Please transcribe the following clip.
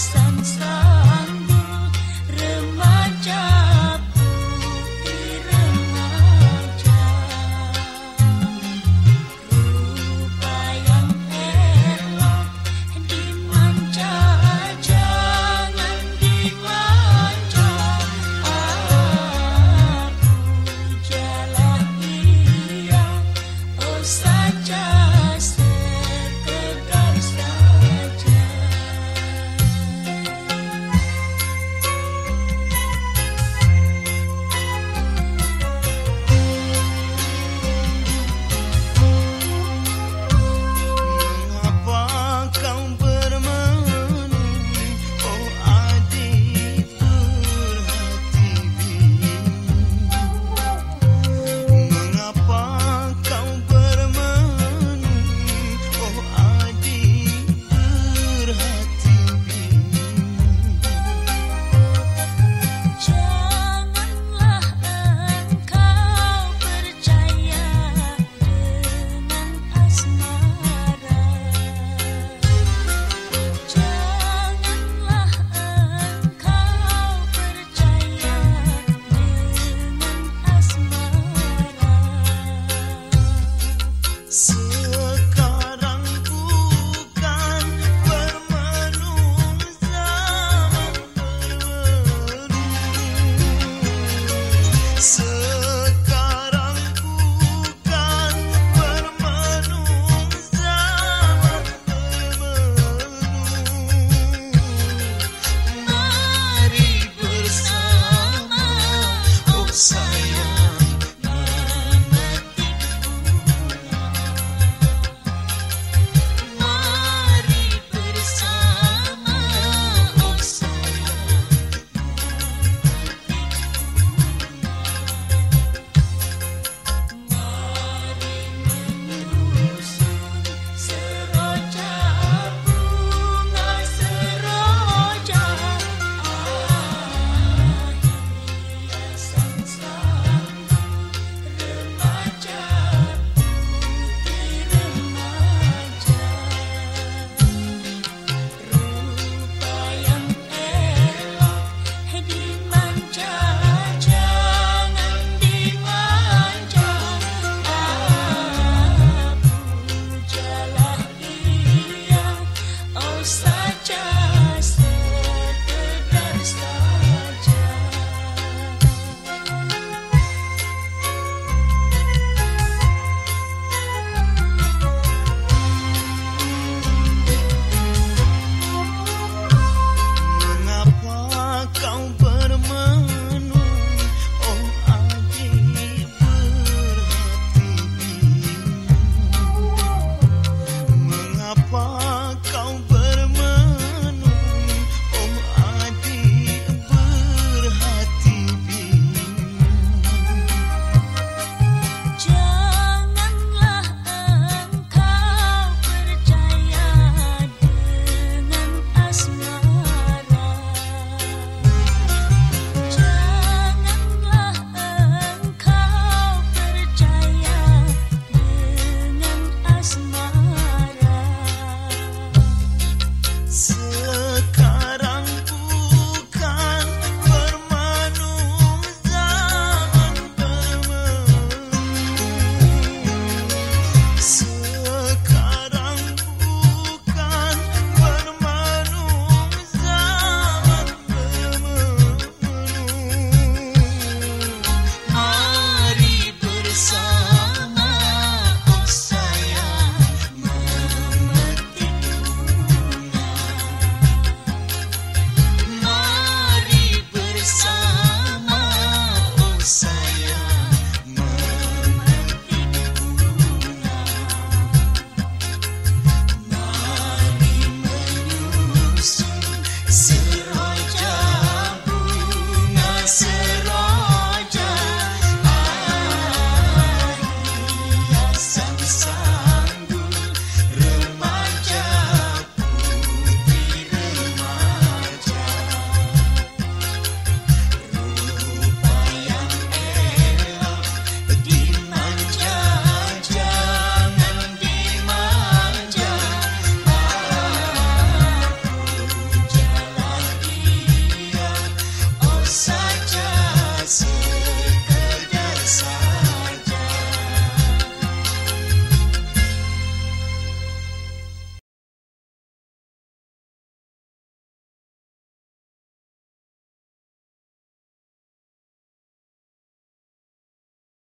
Sunshine.